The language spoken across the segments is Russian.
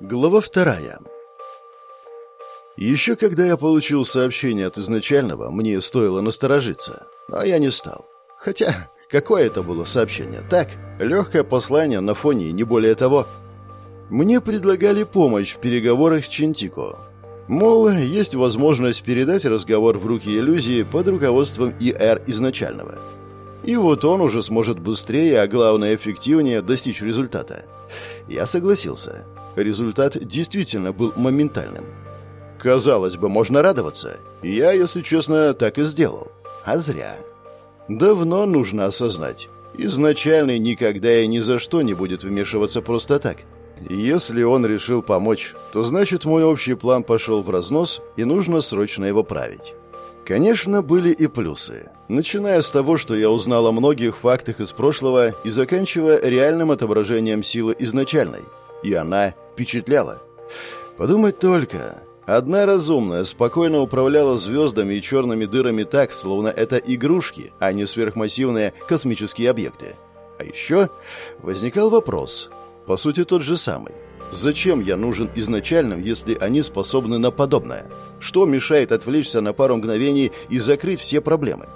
Глава вторая. Еще когда я получил сообщение от изначального, мне стоило насторожиться, но я не стал. Хотя, какое это было сообщение? Так, легкое послание на фоне, не более того. Мне предлагали помощь в переговорах с Чинтико. Мол, есть возможность передать разговор в руки иллюзии под руководством ИР изначального. И вот он уже сможет быстрее, а главное эффективнее достичь результата. Я согласился. Результат действительно был моментальным. Казалось бы, можно радоваться. Я, если честно, так и сделал. А зря. Давно нужно осознать. Изначальный никогда и ни за что не будет вмешиваться просто так. Если он решил помочь, то значит мой общий план пошел в разнос, и нужно срочно его править. Конечно, были и плюсы. Начиная с того, что я узнал о многих фактах из прошлого и заканчивая реальным отображением силы изначальной – и она впечатляла. Подумать только. Одна разумная спокойно управляла звездами и черными дырами так, словно это игрушки, а не сверхмассивные космические объекты. А еще возникал вопрос, по сути тот же самый. Зачем я нужен изначальным, если они способны на подобное? Что мешает отвлечься на пару мгновений и закрыть все проблемы?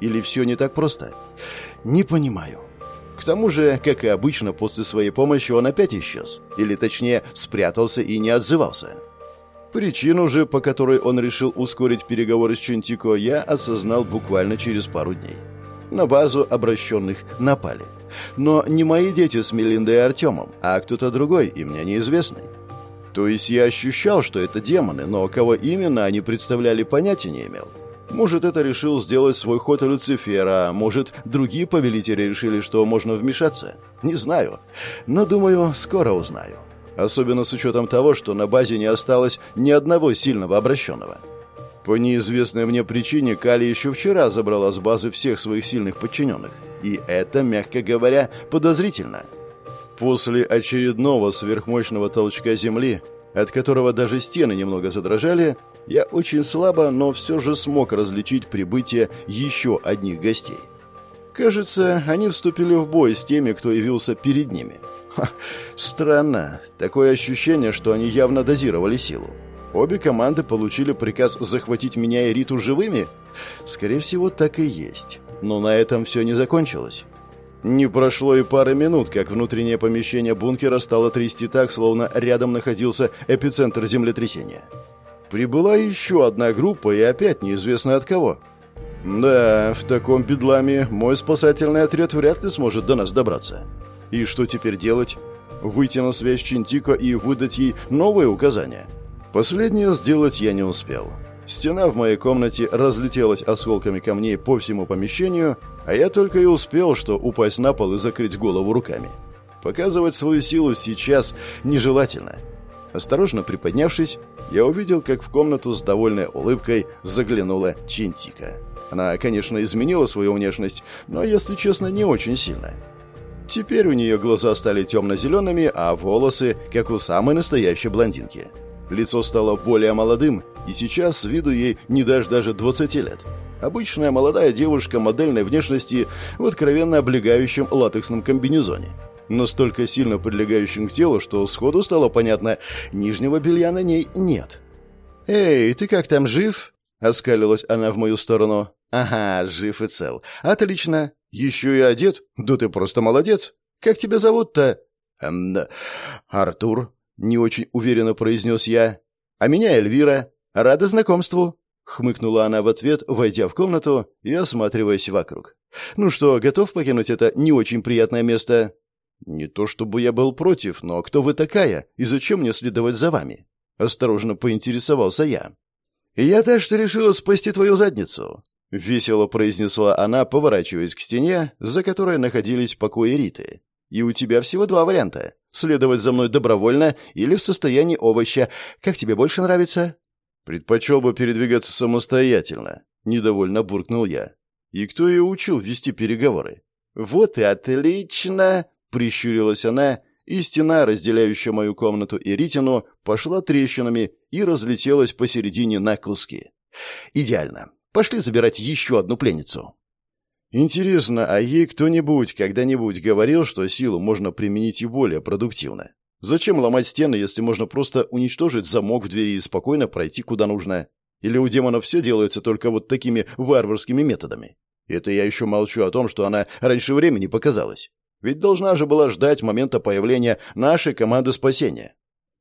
Или все не так просто? Не понимаю. К тому же, как и обычно, после своей помощи он опять исчез. Или точнее, спрятался и не отзывался. Причину же, по которой он решил ускорить переговоры с Чунтико, я осознал буквально через пару дней. На базу обращенных напали. Но не мои дети с Мелиндой и Артемом, а кто-то другой, и мне неизвестный. То есть я ощущал, что это демоны, но кого именно они представляли, понятия не имел. Может, это решил сделать свой ход Люцифера, а может, другие повелители решили, что можно вмешаться. Не знаю, но, думаю, скоро узнаю. Особенно с учетом того, что на базе не осталось ни одного сильного обращенного. По неизвестной мне причине Кали еще вчера забрала с базы всех своих сильных подчиненных. И это, мягко говоря, подозрительно. После очередного сверхмощного толчка Земли, от которого даже стены немного задрожали, я очень слабо, но все же смог различить прибытие еще одних гостей. Кажется, они вступили в бой с теми, кто явился перед ними. Ха, странно. Такое ощущение, что они явно дозировали силу. Обе команды получили приказ захватить меня и Риту живыми? Скорее всего, так и есть. Но на этом все не закончилось. Не прошло и пары минут, как внутреннее помещение бункера стало трясти так, словно рядом находился эпицентр землетрясения. Прибыла еще одна группа, и опять неизвестно от кого. Да, в таком бедламе мой спасательный отряд вряд ли сможет до нас добраться. И что теперь делать? Выйти на связь Чинтико и выдать ей новые указания? Последнее сделать я не успел. Стена в моей комнате разлетелась осколками камней по всему помещению, а я только и успел, что упасть на пол и закрыть голову руками. Показывать свою силу сейчас нежелательно. Осторожно приподнявшись, я увидел, как в комнату с довольной улыбкой заглянула Чинтика. Она, конечно, изменила свою внешность, но, если честно, не очень сильно. Теперь у нее глаза стали темно-зелеными, а волосы, как у самой настоящей блондинки. Лицо стало более молодым, и сейчас с виду ей не дашь даже 20 лет. Обычная молодая девушка модельной внешности в откровенно облегающем латексном комбинезоне настолько сильно прилегающим к телу, что сходу стало понятно, нижнего белья на ней нет. «Эй, ты как там, жив?» — оскалилась она в мою сторону. «Ага, жив и цел. Отлично. Еще и одет? Да ты просто молодец. Как тебя зовут-то?» «Эм, Артур», — не очень уверенно произнес я. «А меня Эльвира. Рада знакомству», — хмыкнула она в ответ, войдя в комнату и осматриваясь вокруг. «Ну что, готов покинуть это не очень приятное место?» «Не то чтобы я был против, но кто вы такая и зачем мне следовать за вами?» Осторожно поинтересовался я. «Я так что решила спасти твою задницу», — весело произнесла она, поворачиваясь к стене, за которой находились покои Риты. «И у тебя всего два варианта. Следовать за мной добровольно или в состоянии овоща. Как тебе больше нравится?» «Предпочел бы передвигаться самостоятельно», — недовольно буркнул я. «И кто ее учил вести переговоры?» «Вот и отлично!» Прищурилась она, и стена, разделяющая мою комнату и Ритину, пошла трещинами и разлетелась посередине на куски. «Идеально. Пошли забирать еще одну пленницу». Интересно, а ей кто-нибудь когда-нибудь говорил, что силу можно применить и более продуктивно? Зачем ломать стены, если можно просто уничтожить замок в двери и спокойно пройти куда нужно? Или у демонов все делается только вот такими варварскими методами? Это я еще молчу о том, что она раньше времени показалась. Ведь должна же была ждать момента появления нашей команды спасения.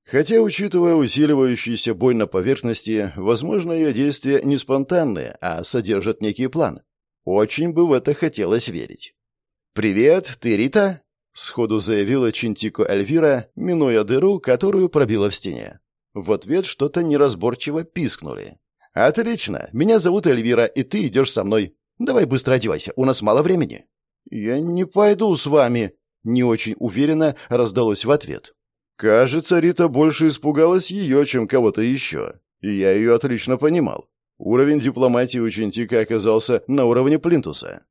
Хотя, учитывая усиливающийся бой на поверхности, возможно, ее действия не спонтанные, а содержат некий план. Очень бы в это хотелось верить. «Привет, ты Рита?» — сходу заявила Чинтико Эльвира, минуя дыру, которую пробила в стене. В ответ что-то неразборчиво пискнули. «Отлично. Меня зовут Эльвира, и ты идешь со мной. Давай быстро одевайся, у нас мало времени». «Я не пойду с вами», — не очень уверенно раздалось в ответ. Кажется, Рита больше испугалась ее, чем кого-то еще. И я ее отлично понимал. Уровень дипломатии у Чинтика оказался на уровне Плинтуса.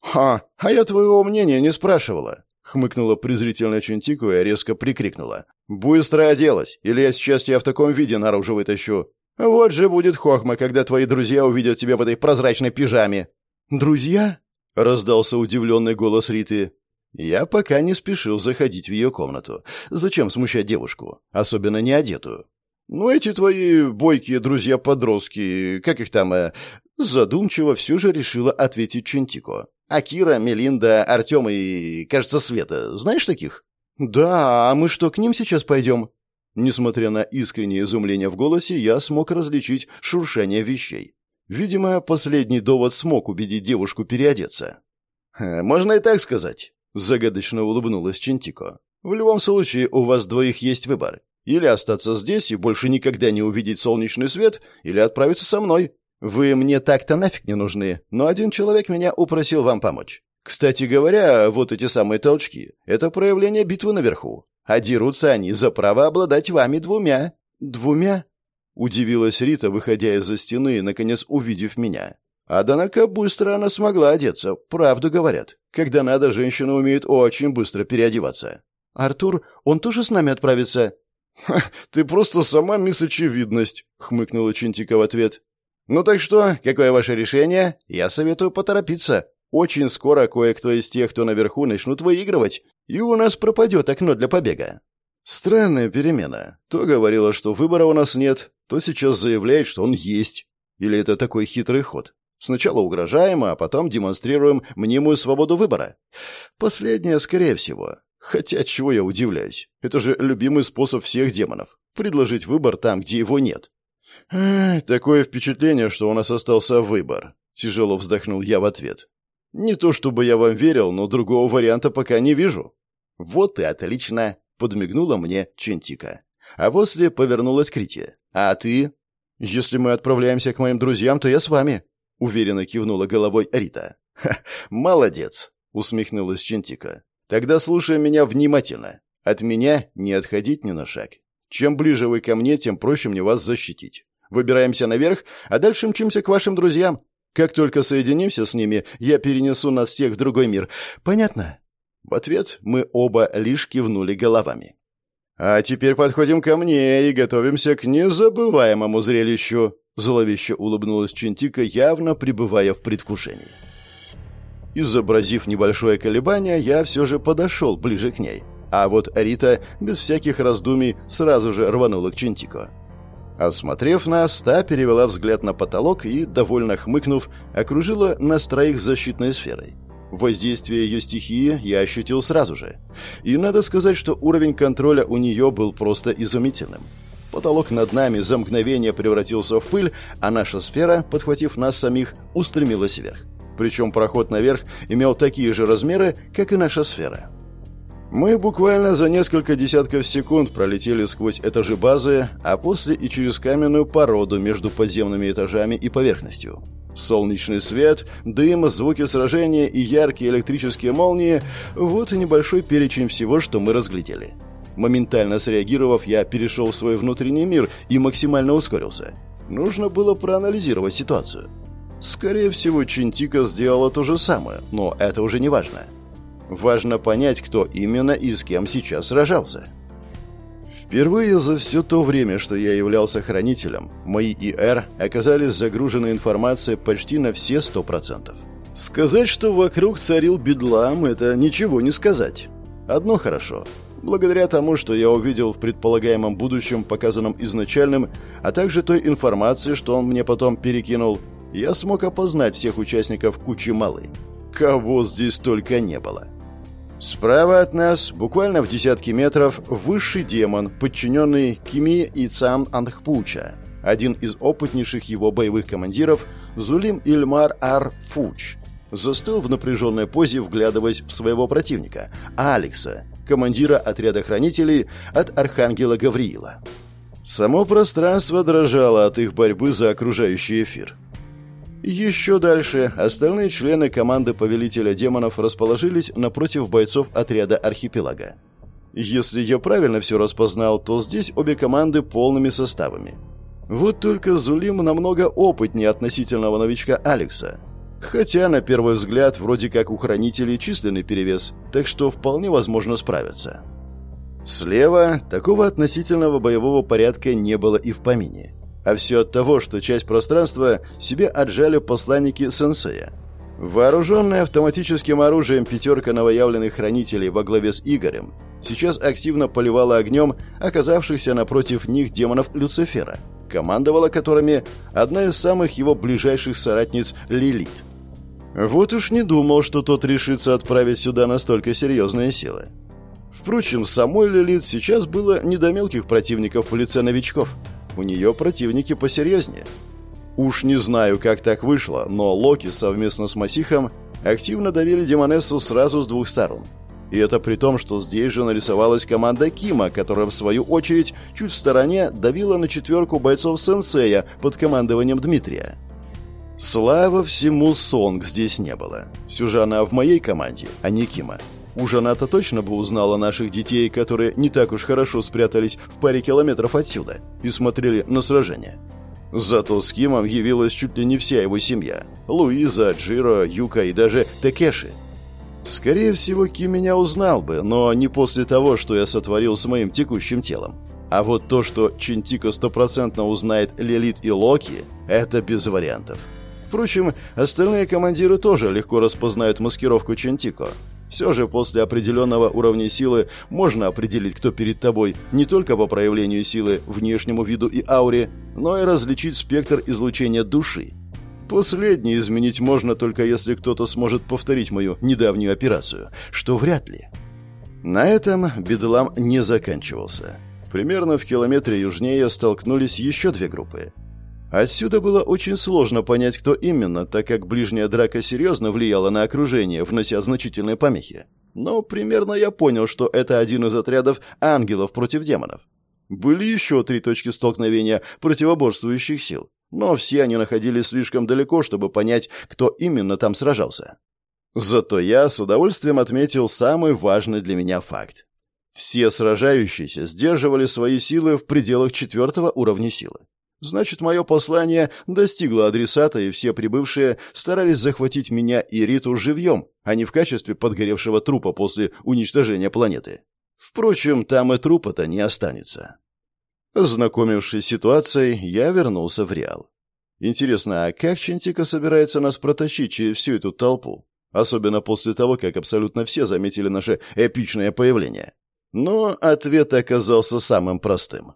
«Ха, а я твоего мнения не спрашивала», — хмыкнула презрительно Чинтику и резко прикрикнула. «Быстро оделась, или я сейчас тебя в таком виде наружу вытащу. Вот же будет хохма, когда твои друзья увидят тебя в этой прозрачной пижаме». «Друзья?» — раздался удивленный голос Риты. Я пока не спешил заходить в ее комнату. Зачем смущать девушку, особенно не одетую? «Ну, эти твои бойкие друзья-подростки, как их там...» э, Задумчиво все же решила ответить Чентико. «Акира, Мелинда, Артем и, кажется, Света. Знаешь таких?» «Да, а мы что, к ним сейчас пойдем?» Несмотря на искреннее изумление в голосе, я смог различить шуршание вещей. Видимо, последний довод смог убедить девушку переодеться. «Можно и так сказать», — загадочно улыбнулась Чентико. «В любом случае, у вас двоих есть выбор. Или остаться здесь и больше никогда не увидеть солнечный свет, или отправиться со мной. Вы мне так-то нафиг не нужны, но один человек меня упросил вам помочь. Кстати говоря, вот эти самые толчки — это проявление битвы наверху. А дерутся они за право обладать вами двумя. Двумя? Удивилась Рита, выходя из-за стены и, наконец, увидев меня. Однако быстро она смогла одеться, правду говорят. Когда надо, женщина умеет очень быстро переодеваться. «Артур, он тоже с нами отправится?» ты просто сама мисс Очевидность», — хмыкнула Чинтика в ответ. «Ну так что, какое ваше решение? Я советую поторопиться. Очень скоро кое-кто из тех, кто наверху, начнут выигрывать, и у нас пропадет окно для побега». Странная перемена. То говорила, что выбора у нас нет, то сейчас заявляет, что он есть. Или это такой хитрый ход? Сначала угрожаем, а потом демонстрируем мнимую свободу выбора. Последнее, скорее всего. Хотя, чего я удивляюсь? Это же любимый способ всех демонов. Предложить выбор там, где его нет. Эх, такое впечатление, что у нас остался выбор. Тяжело вздохнул я в ответ. Не то чтобы я вам верил, но другого варианта пока не вижу. Вот и отлично, подмигнула мне Чентика. А после повернулась к. А ты? Если мы отправляемся к моим друзьям, то я с вами. Уверенно кивнула головой Рита. «Ха, молодец!» — усмехнулась Чентика. Тогда слушай меня внимательно. От меня не отходить ни на шаг. Чем ближе вы ко мне, тем проще мне вас защитить. Выбираемся наверх, а дальше мчимся к вашим друзьям. Как только соединимся с ними, я перенесу нас всех в другой мир. Понятно?» В ответ мы оба лишь кивнули головами. «А теперь подходим ко мне и готовимся к незабываемому зрелищу», зловеще улыбнулась Чинтика, явно пребывая в предвкушении. Изобразив небольшое колебание, я все же подошел ближе к ней. А вот Рита, без всяких раздумий, сразу же рванула к Чинтико. Осмотрев нас, та перевела взгляд на потолок и, довольно хмыкнув, окружила нас троих защитной сферой. Воздействие ее стихии я ощутил сразу же. И надо сказать, что уровень контроля у нее был просто изумительным. Потолок над нами за мгновение превратился в пыль, а наша сфера, подхватив нас самих, устремилась вверх. Причем проход наверх имел такие же размеры, как и наша сфера. Мы буквально за несколько десятков секунд пролетели сквозь этажи базы, а после и через каменную породу между подземными этажами и поверхностью. Солнечный свет, дым, звуки сражения и яркие электрические молнии – вот и небольшой перечень всего, что мы разглядели. Моментально среагировав, я перешел в свой внутренний мир и максимально ускорился. Нужно было проанализировать ситуацию. Скорее всего, Чинтика сделала то же самое, но это уже не важно. Важно понять, кто именно и с кем сейчас сражался. Впервые за все то время, что я являлся хранителем, мои ИР оказались загружены информацией почти на все сто процентов. Сказать, что вокруг царил бедлам, это ничего не сказать. Одно хорошо. Благодаря тому, что я увидел в предполагаемом будущем, показанном изначальным, а также той информации, что он мне потом перекинул, я смог опознать всех участников кучи малой. Кого здесь только не было. Справа от нас, буквально в десятки метров, высший демон, подчиненный Кими и Цам Андхпуча, один из опытнейших его боевых командиров, Зулим Ильмар Ар Фуч, застыл в напряженной позе, вглядываясь в своего противника, Алекса, командира отряда хранителей от Архангела Гавриила. Само пространство дрожало от их борьбы за окружающий эфир. Еще дальше остальные члены команды Повелителя Демонов расположились напротив бойцов отряда Архипелага. Если я правильно все распознал, то здесь обе команды полными составами. Вот только Зулим намного опытнее относительного новичка Алекса. Хотя, на первый взгляд, вроде как у хранителей численный перевес, так что вполне возможно справиться. Слева такого относительного боевого порядка не было и в помине. А все от того, что часть пространства себе отжали посланники сенсея. Вооруженная автоматическим оружием пятерка новоявленных хранителей во главе с Игорем сейчас активно поливала огнем оказавшихся напротив них демонов Люцифера, командовала которыми одна из самых его ближайших соратниц Лилит. Вот уж не думал, что тот решится отправить сюда настолько серьезные силы. Впрочем, самой Лилит сейчас было не до мелких противников в лице новичков. У нее противники посерьезнее. Уж не знаю, как так вышло, но Локи совместно с Масихом активно давили Демонессу сразу с двух сторон. И это при том, что здесь же нарисовалась команда Кима, которая, в свою очередь, чуть в стороне давила на четверку бойцов Сенсея под командованием Дмитрия. Слава всему, Сонг здесь не было. Она в моей команде, а не Кима. Уж она-то точно бы узнала наших детей, которые не так уж хорошо спрятались в паре километров отсюда и смотрели на сражение. Зато с Кимом явилась чуть ли не вся его семья. Луиза, Джиро, Юка и даже Текеши. Скорее всего, Ким меня узнал бы, но не после того, что я сотворил с моим текущим телом. А вот то, что Чинтика стопроцентно узнает Лилит и Локи, это без вариантов. Впрочем, остальные командиры тоже легко распознают маскировку Чентико. Все же после определенного уровня силы можно определить, кто перед тобой, не только по проявлению силы, внешнему виду и ауре, но и различить спектр излучения души. Последнее изменить можно только если кто-то сможет повторить мою недавнюю операцию, что вряд ли. На этом бедлам не заканчивался. Примерно в километре южнее столкнулись еще две группы. Отсюда было очень сложно понять, кто именно, так как ближняя драка серьезно влияла на окружение, внося значительные помехи. Но примерно я понял, что это один из отрядов ангелов против демонов. Были еще три точки столкновения противоборствующих сил, но все они находились слишком далеко, чтобы понять, кто именно там сражался. Зато я с удовольствием отметил самый важный для меня факт. Все сражающиеся сдерживали свои силы в пределах четвертого уровня силы. Значит, мое послание достигло адресата, и все прибывшие старались захватить меня и Риту живьем, а не в качестве подгоревшего трупа после уничтожения планеты. Впрочем, там и трупа-то не останется. Знакомившись с ситуацией, я вернулся в Реал. Интересно, а как Чентика собирается нас протащить через всю эту толпу? Особенно после того, как абсолютно все заметили наше эпичное появление. Но ответ оказался самым простым.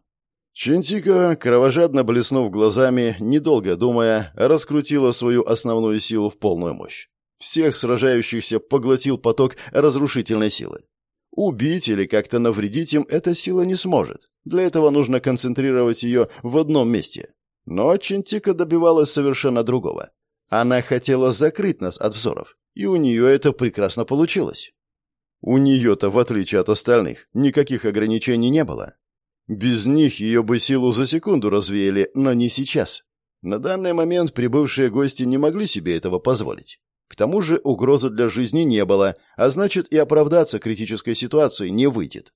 Чентика, кровожадно блеснув глазами, недолго думая, раскрутила свою основную силу в полную мощь. Всех сражающихся поглотил поток разрушительной силы. Убить или как-то навредить им эта сила не сможет. Для этого нужно концентрировать ее в одном месте. Но Чентика добивалась совершенно другого. Она хотела закрыть нас от взоров, и у нее это прекрасно получилось. У нее-то, в отличие от остальных, никаких ограничений не было. Без них ее бы силу за секунду развеяли, но не сейчас. На данный момент прибывшие гости не могли себе этого позволить. К тому же угрозы для жизни не было, а значит и оправдаться критической ситуации не выйдет.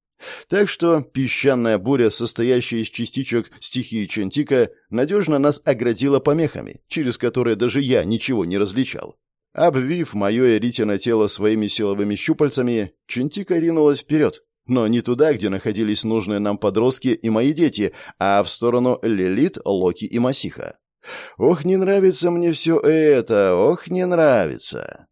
Так что песчаная буря, состоящая из частичек стихии Чентика, надежно нас оградила помехами, через которые даже я ничего не различал. Обвив мое эритино тело своими силовыми щупальцами, Чентика ринулась вперед, но не туда, где находились нужные нам подростки и мои дети, а в сторону Лилит, Локи и Масиха. Ох, не нравится мне все это, ох, не нравится.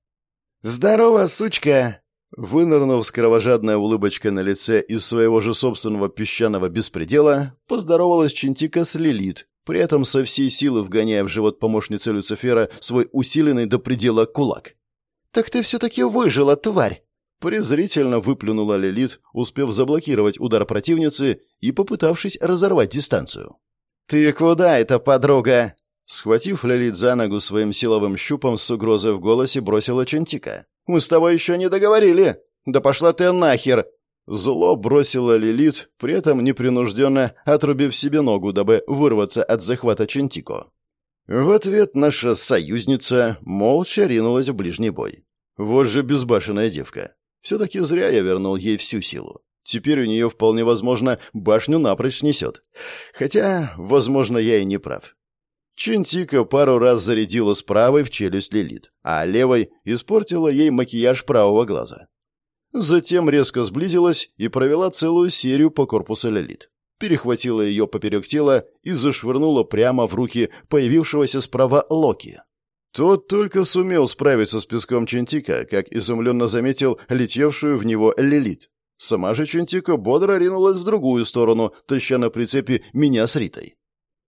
«Здорово, сучка!» Вынырнув с кровожадной улыбочкой на лице из своего же собственного песчаного беспредела, поздоровалась Чинтика с Лилит, при этом со всей силы вгоняя в живот помощницы Люцифера свой усиленный до предела кулак. «Так ты все-таки выжила, тварь!» Презрительно выплюнула Лилит, успев заблокировать удар противницы и попытавшись разорвать дистанцию. «Ты куда это, подруга?» Схватив Лилит за ногу своим силовым щупом с угрозой в голосе, бросила Чентика. Мы с тобой еще не договорили. Да пошла ты нахер!» Зло бросила Лилит, при этом непринужденно отрубив себе ногу, дабы вырваться от захвата Чентико. В ответ наша союзница молча ринулась в ближний бой. Вот же безбашенная девка. Все-таки зря я вернул ей всю силу. Теперь у нее вполне возможно башню напрочь снесет. Хотя, возможно, я и не прав. Чинтика пару раз зарядила с правой в челюсть Лилит, а левой испортила ей макияж правого глаза. Затем резко сблизилась и провела целую серию по корпусу Лилит. Перехватила ее поперек тела и зашвырнула прямо в руки появившегося справа Локи. Тот только сумел справиться с песком Чинтика, как изумленно заметил летевшую в него Лилит. Сама же Чинтика бодро ринулась в другую сторону, таща на прицепе меня с Ритой.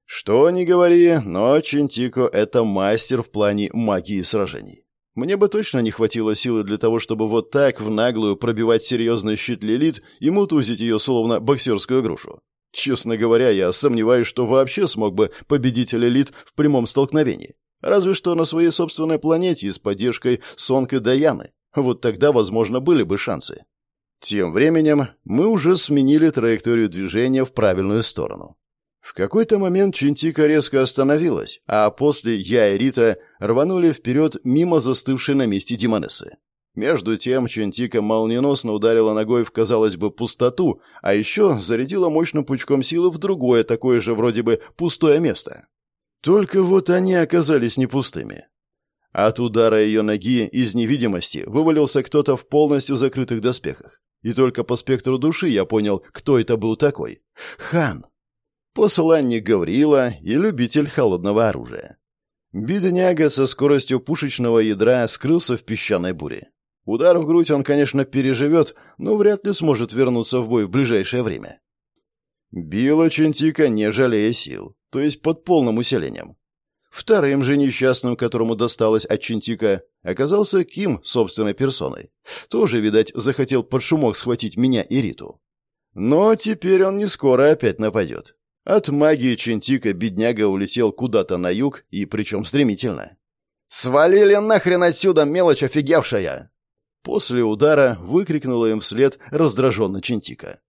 Что ни говори, но Чинтико — это мастер в плане магии сражений. Мне бы точно не хватило силы для того, чтобы вот так в наглую пробивать серьезный щит Лилит и мутузить ее словно боксерскую грушу. Честно говоря, я сомневаюсь, что вообще смог бы победить Лилит в прямом столкновении. Разве что на своей собственной планете с поддержкой Сонка Даяны. Вот тогда, возможно, были бы шансы. Тем временем мы уже сменили траекторию движения в правильную сторону. В какой-то момент Чинтика резко остановилась, а после я и Рита рванули вперед мимо застывшей на месте Димонессы. Между тем Чинтика молниеносно ударила ногой в, казалось бы, пустоту, а еще зарядила мощным пучком силы в другое, такое же вроде бы пустое место. Только вот они оказались не пустыми. От удара ее ноги из невидимости вывалился кто-то в полностью закрытых доспехах. И только по спектру души я понял, кто это был такой. Хан посланник Гаврила и любитель холодного оружия. Бедняга со скоростью пушечного ядра скрылся в песчаной буре. Удар в грудь он, конечно, переживет, но вряд ли сможет вернуться в бой в ближайшее время. Била Чентика, не жалея сил, то есть под полным усилением. Вторым же несчастным, которому досталось от Чентика, оказался Ким собственной персоной. Тоже, видать, захотел под шумок схватить меня и Риту. Но теперь он не скоро опять нападет. От магии Чентика бедняга улетел куда-то на юг, и причем стремительно. «Свалили нахрен отсюда, мелочь офигевшая!» После удара выкрикнула им вслед раздраженно Чентика.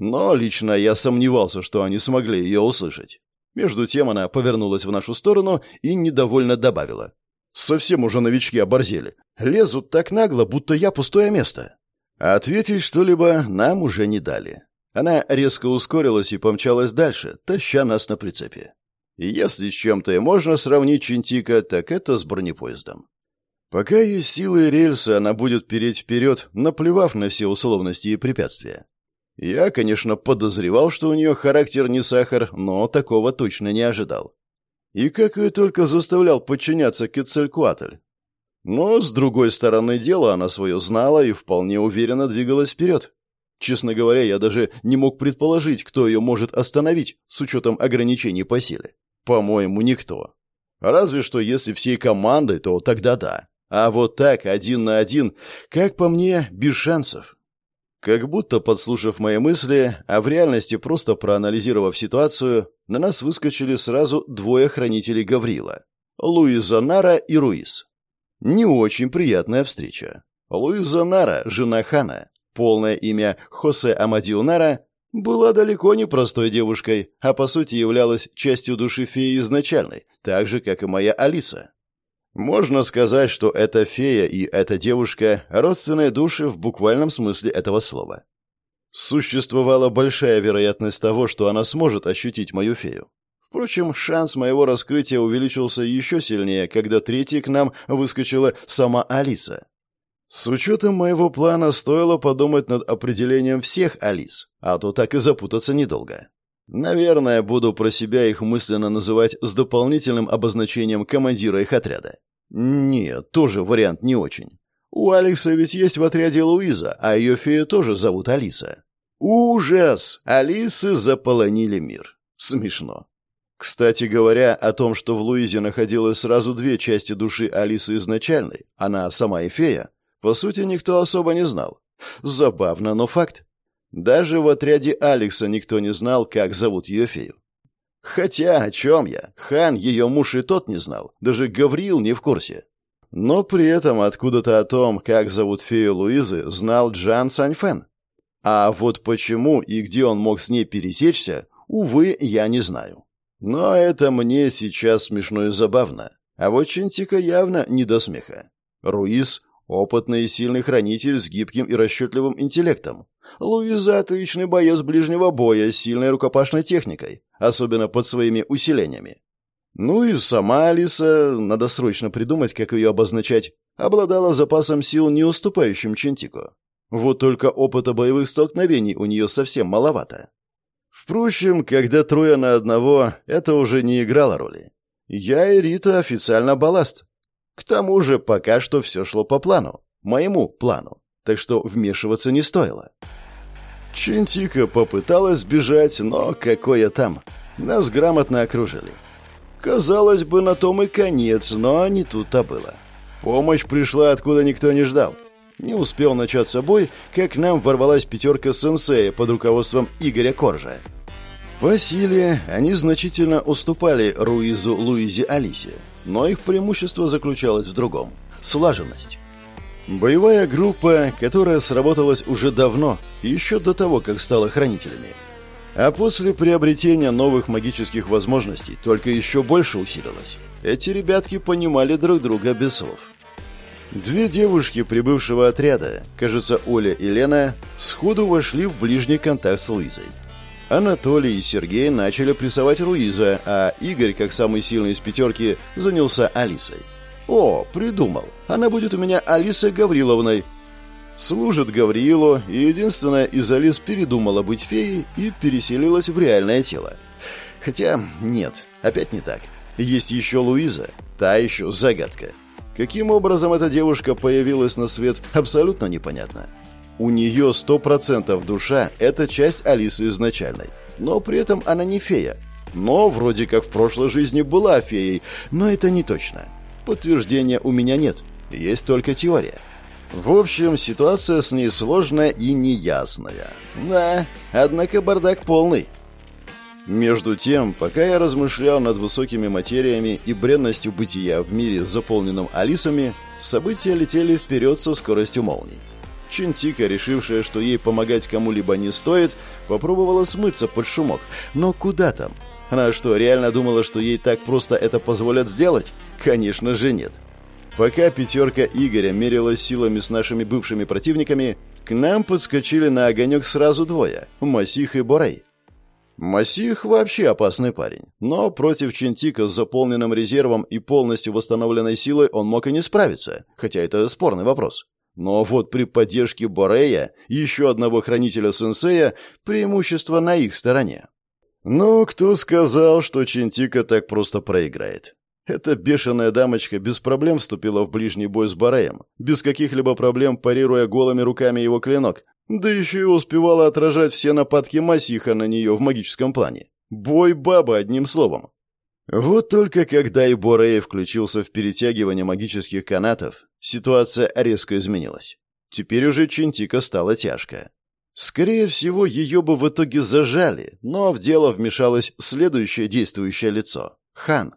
Но лично я сомневался, что они смогли ее услышать. Между тем она повернулась в нашу сторону и недовольно добавила. «Совсем уже новички оборзели. Лезут так нагло, будто я пустое место». Ответить что-либо нам уже не дали. Она резко ускорилась и помчалась дальше, таща нас на прицепе. Если с чем-то и можно сравнить Чинтика, так это с бронепоездом. Пока есть силы и рельсы, она будет переть вперед, наплевав на все условности и препятствия. Я, конечно, подозревал, что у нее характер не сахар, но такого точно не ожидал. И как ее только заставлял подчиняться Кецалькуатль. Но, с другой стороны дела, она свое знала и вполне уверенно двигалась вперед. Честно говоря, я даже не мог предположить, кто ее может остановить с учетом ограничений по силе. По-моему, никто. Разве что если всей командой, то тогда да. А вот так, один на один, как по мне, без шансов. Как будто подслушав мои мысли, а в реальности просто проанализировав ситуацию, на нас выскочили сразу двое хранителей Гаврила. Луиза Нара и Руис. Не очень приятная встреча. Луиза Нара, жена хана, полное имя Хосе Амадио Нара, была далеко не простой девушкой, а по сути являлась частью души феи изначальной, так же, как и моя Алиса. Можно сказать, что эта фея и эта девушка – родственные души в буквальном смысле этого слова. Существовала большая вероятность того, что она сможет ощутить мою фею. Впрочем, шанс моего раскрытия увеличился еще сильнее, когда третьей к нам выскочила сама Алиса. С учетом моего плана стоило подумать над определением всех Алис, а то так и запутаться недолго. Наверное, буду про себя их мысленно называть с дополнительным обозначением командира их отряда. Нет, тоже вариант не очень. У Алекса ведь есть в отряде Луиза, а ее фею тоже зовут Алиса. Ужас! Алисы заполонили мир. Смешно. Кстати говоря, о том, что в Луизе находилось сразу две части души Алисы изначальной, она сама и фея, по сути, никто особо не знал. Забавно, но факт. Даже в отряде Алекса никто не знал, как зовут ее фею. Хотя, о чем я? Хан, ее муж и тот не знал. Даже Гавриил не в курсе. Но при этом откуда-то о том, как зовут фею Луизы, знал Джан Саньфен. А вот почему и где он мог с ней пересечься, увы, я не знаю. Но это мне сейчас смешно и забавно. А вот Чентика явно не до смеха. Руиз — опытный и сильный хранитель с гибким и расчетливым интеллектом. Луиза — отличный боец ближнего боя с сильной рукопашной техникой, особенно под своими усилениями. Ну и сама Алиса, надо срочно придумать, как ее обозначать, обладала запасом сил, не уступающим Чентику. Вот только опыта боевых столкновений у нее совсем маловато. Впрочем, когда трое на одного, это уже не играло роли. Я и Рита официально балласт. К тому же пока что все шло по плану, моему плану, так что вмешиваться не стоило. Чинтика попыталась сбежать, но какое там. Нас грамотно окружили. Казалось бы, на том и конец, но не тут-то было. Помощь пришла, откуда никто не ждал. Не успел начаться бой, как к нам ворвалась пятерка сенсея под руководством Игоря Коржа. По силе они значительно уступали Руизу Луизе Алисе, но их преимущество заключалось в другом – слаженность. Боевая группа, которая сработалась уже давно, еще до того, как стала хранителями. А после приобретения новых магических возможностей только еще больше усилилась. Эти ребятки понимали друг друга без слов. Две девушки прибывшего отряда, кажется, Оля и Лена, сходу вошли в ближний контакт с Луизой. Анатолий и Сергей начали прессовать Руиза, а Игорь, как самый сильный из пятерки, занялся Алисой. «О, придумал. Она будет у меня Алисой Гавриловной». Служит Гавриилу, и единственная из Алис передумала быть феей и переселилась в реальное тело. Хотя, нет, опять не так. Есть еще Луиза, та еще загадка. Каким образом эта девушка появилась на свет, абсолютно непонятно. У нее сто процентов душа – это часть Алисы изначальной. Но при этом она не фея. Но вроде как в прошлой жизни была феей, но это не точно. Подтверждения у меня нет, есть только теория. В общем, ситуация с ней сложная и неясная. Да, однако бардак полный. Между тем, пока я размышлял над высокими материями и бренностью бытия в мире, заполненном алисами, события летели вперед со скоростью молний. Чинтика, решившая, что ей помогать кому-либо не стоит, попробовала смыться под шумок. Но куда там? Она что, реально думала, что ей так просто это позволят сделать? Конечно же нет. Пока пятерка Игоря мерилась силами с нашими бывшими противниками, к нам подскочили на огонек сразу двое – Масих и Борей. Масих вообще опасный парень, но против Чентика с заполненным резервом и полностью восстановленной силой он мог и не справиться, хотя это спорный вопрос. Но вот при поддержке Борея, еще одного хранителя сенсея, преимущество на их стороне. Ну, кто сказал, что Чентика так просто проиграет? Эта бешеная дамочка без проблем вступила в ближний бой с Бореем, без каких-либо проблем парируя голыми руками его клинок, да еще и успевала отражать все нападки Масиха на нее в магическом плане. Бой баба, одним словом. Вот только когда и Борей включился в перетягивание магических канатов, ситуация резко изменилась. Теперь уже Чинтика стала тяжко. Скорее всего, ее бы в итоге зажали, но в дело вмешалось следующее действующее лицо — Хан.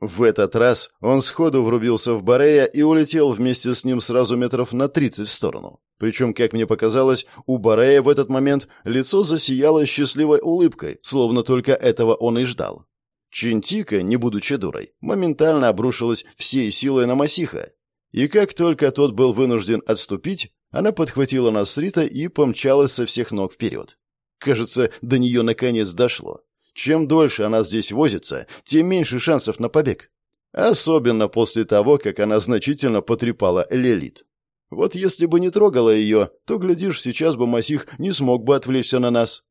В этот раз он сходу врубился в Борея и улетел вместе с ним сразу метров на 30 в сторону. Причем, как мне показалось, у Борея в этот момент лицо засияло счастливой улыбкой, словно только этого он и ждал. Чинтика, не будучи дурой, моментально обрушилась всей силой на Масиха. И как только тот был вынужден отступить, она подхватила нас с Рита и помчалась со всех ног вперед. Кажется, до нее наконец дошло. Чем дольше она здесь возится, тем меньше шансов на побег. Особенно после того, как она значительно потрепала Лилит. Вот если бы не трогала ее, то, глядишь, сейчас бы Масих не смог бы отвлечься на нас.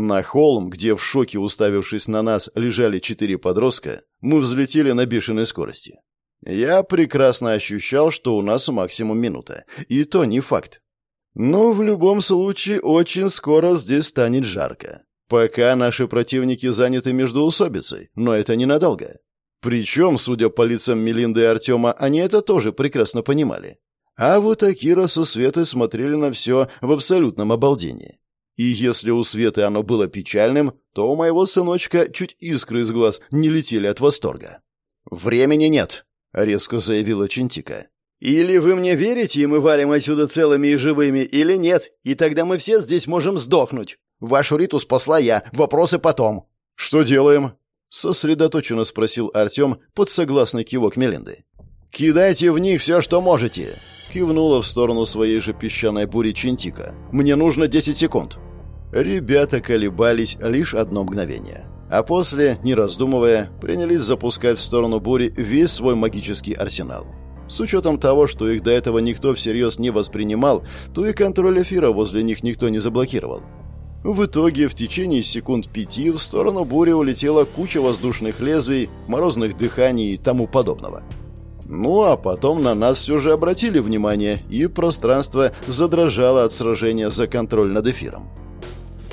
На холм, где в шоке уставившись на нас лежали четыре подростка, мы взлетели на бешеной скорости. Я прекрасно ощущал, что у нас максимум минута. И то не факт. Но в любом случае очень скоро здесь станет жарко. Пока наши противники заняты междоусобицей, но это ненадолго. Причем, судя по лицам Мелинды и Артема, они это тоже прекрасно понимали. А вот Акира со Светой смотрели на все в абсолютном обалдении. И если у Светы оно было печальным, то у моего сыночка чуть искры из глаз не летели от восторга. «Времени нет», — резко заявила Чинтика. «Или вы мне верите, и мы валим отсюда целыми и живыми, или нет, и тогда мы все здесь можем сдохнуть. Вашу Риту спасла я, вопросы потом». «Что делаем?» — сосредоточенно спросил Артем под согласный кивок Мелинды. «Кидайте в них все, что можете!» — кивнула в сторону своей же песчаной бури Чинтика. «Мне нужно 10 секунд». Ребята колебались лишь одно мгновение. А после, не раздумывая, принялись запускать в сторону бури весь свой магический арсенал. С учетом того, что их до этого никто всерьез не воспринимал, то и контроль эфира возле них никто не заблокировал. В итоге в течение секунд пяти в сторону бури улетела куча воздушных лезвий, морозных дыханий и тому подобного. Ну а потом на нас все же обратили внимание, и пространство задрожало от сражения за контроль над эфиром.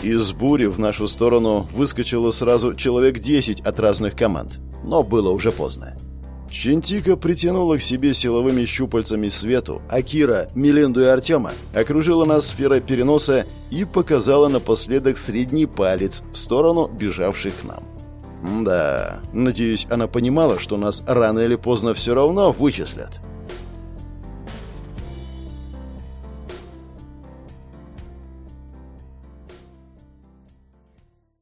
Из бури в нашу сторону выскочило сразу человек 10 от разных команд, но было уже поздно. Чентика притянула к себе силовыми щупальцами Свету, Акира, Меленду и Артема, окружила нас сферой переноса и показала напоследок средний палец в сторону бежавших к нам. Да, надеюсь, она понимала, что нас рано или поздно все равно вычислят.